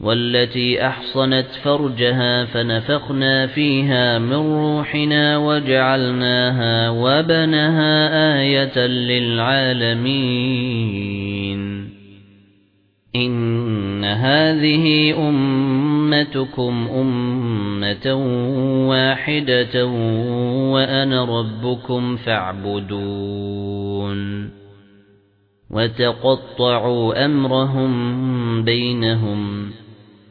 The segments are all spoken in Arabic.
والتي أحصنت فرجها فنفخنا فيها من روحنا وجعلناها وبنها آية للعالمين. إن هذه أمتكم أمة واحدة وأنا ربكم فاعبدون. وتقطعوا أمرهم بينهم.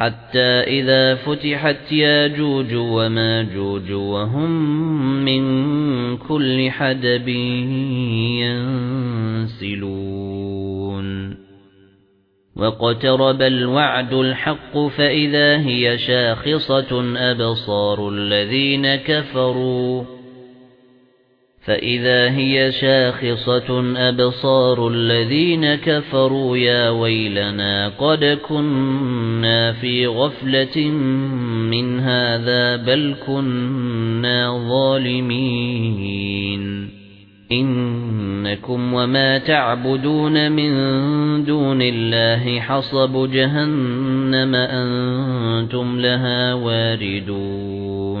حتى إذا فتحت ياجوج وماجوج وهم من كل حدب ينسلون. وقترب الوعد الحق فإذا هي شاخصة أبصار الذين كفروا. فإذا هي شاخصة أبصار الذين كفروا يا ويلنا قد كنا في غفلة من هذا بل كنا ظالمين. إنكم وما تعبدون من دون الله حصب جهنم أنتم لها واردون.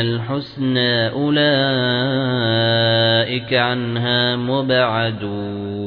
الحسنى أولئك عنها مبعدون